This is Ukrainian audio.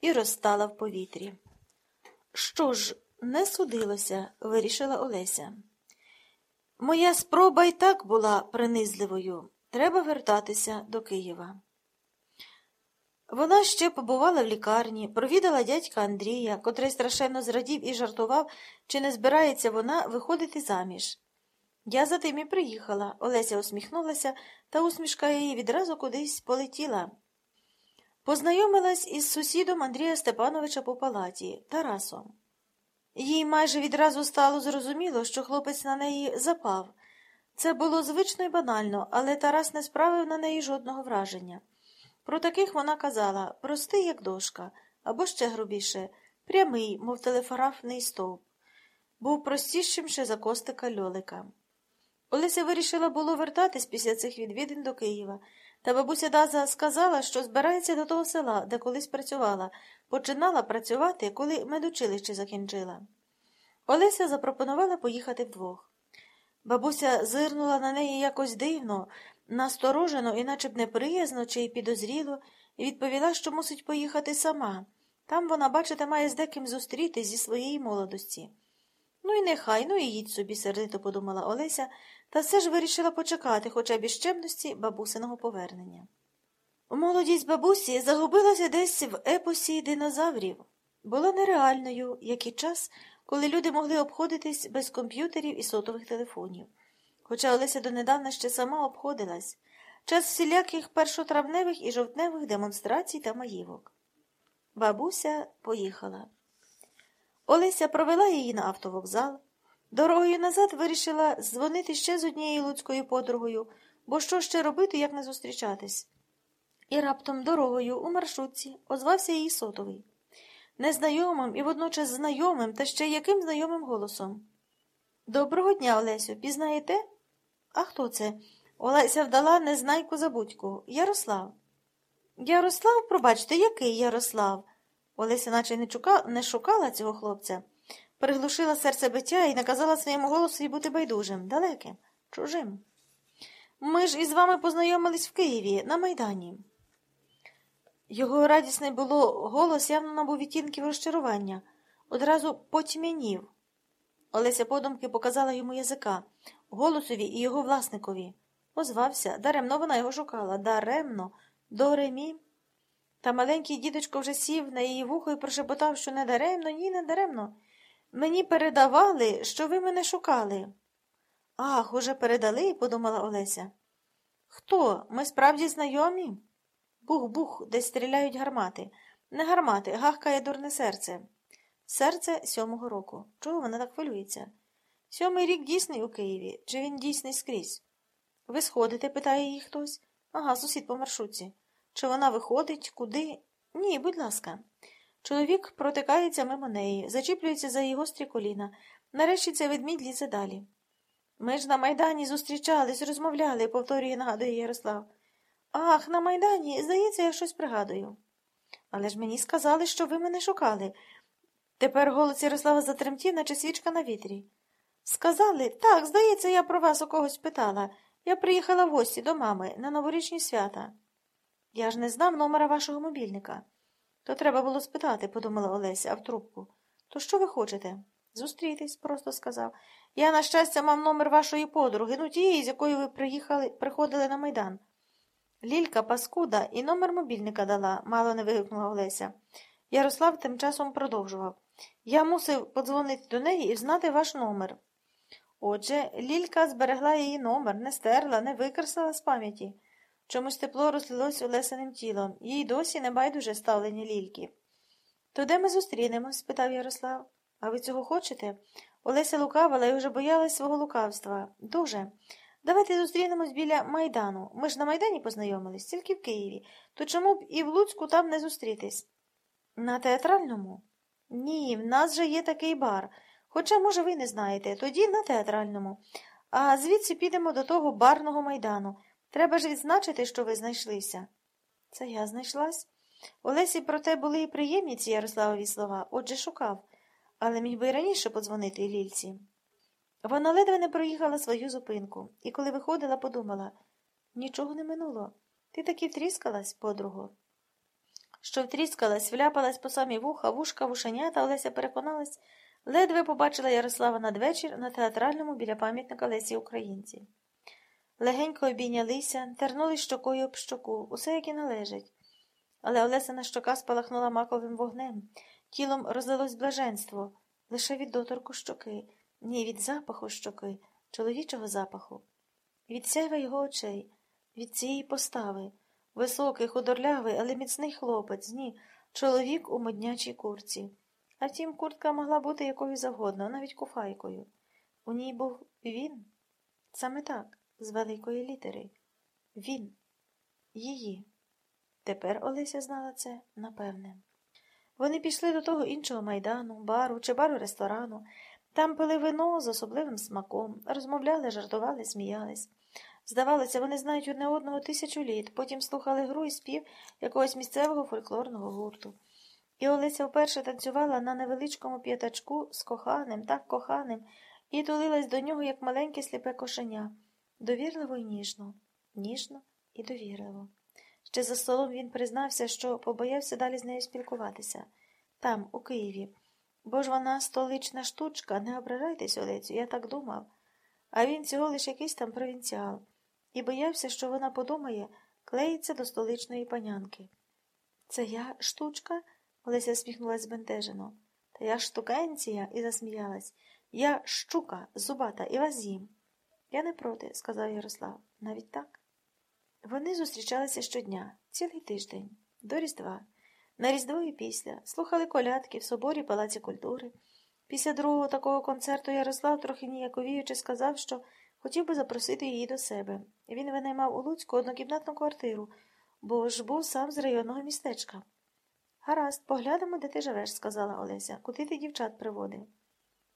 і розтала в повітрі. Що ж, не судилося, вирішила Олеся. Моя спроба й так була принизливою. Треба вертатися до Києва. Вона ще побувала в лікарні, провідала дядька Андрія, котрий страшенно зрадів і жартував, чи не збирається вона виходити заміж. Я за тим і приїхала. Олеся усміхнулася, та усмішка її відразу кудись полетіла. Познайомилась із сусідом Андрія Степановича по палаті, Тарасом. Їй майже відразу стало зрозуміло, що хлопець на неї запав. Це було звично і банально, але Тарас не справив на неї жодного враження. Про таких вона казала простий, як дошка, або ще грубіше, прямий, мов телефорафний стовп. Був простішим ще за костика льолика. Олеся вирішила було вертатись після цих відвідин до Києва, та бабуся Даза сказала, що збирається до того села, де колись працювала, починала працювати, коли медучилище закінчила. Олеся запропонувала поїхати вдвох. Бабуся зирнула на неї якось дивно, насторожено, іначе б неприязно чи й підозріло, і відповіла, що мусить поїхати сама. Там вона, бачите, має з деким зустрітись зі своєї молодості. Ну і нехай, ну і їдь собі, сердито подумала Олеся, та все ж вирішила почекати хоча б із чемності бабусиного повернення. Молодість бабусі загубилася десь в епосі динозаврів, була нереальною, як і час, коли люди могли обходитись без комп'ютерів і сотових телефонів. Хоча Олеся донедавна ще сама обходилась час всіляких першотравневих і жовтневих демонстрацій та маївок. Бабуся поїхала. Олеся провела її на автовокзал. Дорогою назад вирішила дзвонити ще з однією луцькою подругою, бо що ще робити, як не зустрічатись. І раптом дорогою у маршрутці озвався її сотовий. Незнайомим і водночас знайомим та ще яким знайомим голосом. Доброго дня, Олесю, пізнаєте? А хто це? Олеся вдала незнайку забудьку. Ярослав. Ярослав, пробачте, який Ярослав? Олеся наче не, чука... не шукала цього хлопця, приглушила серце биття і наказала своєму голосові бути байдужим, далеким, чужим. Ми ж із вами познайомились в Києві на Майдані. Його радісний було голос явно набув відтінків розчарування, одразу потьмянів. Олеся подумки показала йому язика, голосові і його власникові. Озвався, даремно вона його шукала, даремно, до ремі. Та маленький дідочко вже сів на її вухо і прошепотав, що не даремно, ні, не даремно. Мені передавали, що ви мене шукали. Ах, уже передали, подумала Олеся. Хто? Ми справді знайомі? Бух-бух, десь стріляють гармати. Не гармати, гахкає дурне серце. Серце сьомого року. Чого вона так хвилюється? Сьомий рік дійсний у Києві. Чи він дійсний скрізь? Ви сходите? питає її хтось. Ага, сусід по маршрутці. Чи вона виходить, куди? Ні, будь ласка. Чоловік протикається мимо неї, зачіплюється за її гострі коліна. Нарешті це ведмідь лізе далі. Ми ж на Майдані зустрічались, розмовляли, повторює, нагадує Ярослав. Ах, на Майдані, здається, я щось пригадую. Але ж мені сказали, що ви мене шукали. Тепер голос Ярослава затремтів, наче свічка на вітрі. Сказали, так, здається, я про вас у когось питала. Я приїхала в гості до мами на новорічні свята. Я ж не знав номера вашого мобільника. То треба було спитати, подумала Олеся, а в трубку. То що ви хочете? Зустрітись, просто сказав. Я, на щастя, мав номер вашої подруги, ну тієї, з якою ви приїхали, приходили на майдан. Лілька паскуда і номер мобільника дала, мало не вигукнула Олеся. Ярослав тим часом продовжував. Я мусив подзвонити до неї і знати ваш номер. Отже, Лілька зберегла її номер, не стерла, не викреслила з пам'яті. Чомусь тепло розлилось Олесиним тілом, їй досі не байдуже ставлені лільки. То де ми зустрінемось? спитав Ярослав. А ви цього хочете? Олеся лукавила і вже боялась свого лукавства. Дуже. Давайте зустрінемось біля Майдану. Ми ж на Майдані познайомились, тільки в Києві. То чому б і в Луцьку там не зустрітись? На театральному? Ні, в нас же є такий бар. Хоча, може, ви не знаєте, тоді на театральному. А звідси підемо до того барного майдану. Треба ж відзначити, що ви знайшлися. Це я знайшлась. Олесі, проте, були і приємні ці Ярославові слова, отже шукав, але міг би й раніше подзвонити Лільці. Вона ледве не проїхала свою зупинку, і коли виходила, подумала нічого не минуло. Ти таки втріскалась, подруго. що втріскалась, вляпалась по самі вуха, вушка, вушенята, Олеся переконалась, ледве побачила Ярослава надвечір на театральному біля пам'ятника Лесі Українці. Легенько обійнялися, тернулись щокою об щоку, усе як і належить. Але Олесина щока спалахнула маковим вогнем, тілом розлилось блаженство, лише від доторку щоки, ні від запаху щоки, чоловічого запаху, від сяйва його очей, від цієї постави, високий, худорлявий, але міцний хлопець, ні, чоловік у моднячій курці. А втім, куртка могла бути якою завгодно, навіть куфайкою. У ній був він, саме так, з великої літери. Він, її. Тепер Олеся знала це напевне. Вони пішли до того іншого майдану, бару чи бару ресторану. Там пили вино з особливим смаком, розмовляли, жартували, сміялись. Здавалося, вони знають одне одного тисячу літ, потім слухали гру і спів якогось місцевого фольклорного гурту. І Олеся вперше танцювала на невеличкому п'ятачку з коханим, так коханим, і тулилась до нього, як маленьке сліпе кошеня, довірливо і ніжно, ніжно і довірливо. Ще за столом він признався, що побоявся далі з нею спілкуватися. Там, у Києві. Бо ж вона столична штучка, не ображайтесь, Олецю, я так думав. А він всього лише якийсь там провінціал, і боявся, що вона подумає, клеїться до столичної панянки. Це я штучка? Олеся сміхнулась збентежено. Та я штукенція і засміялась. Я щука, зубата, і вас з'їм. Я не проти, сказав Ярослав. Навіть так. Вони зустрічалися щодня, цілий тиждень, до Різдва. На Різдво і після слухали колядки в соборі Палаці культури. Після другого такого концерту Ярослав, трохи ніяковіючи, сказав, що хотів би запросити її до себе. Він винаймав у Луцьку однокімнатну квартиру, бо ж був сам з районного містечка. Гаразд, поглянемо, де ти живеш, сказала Олеся. Куди ти дівчат приводив?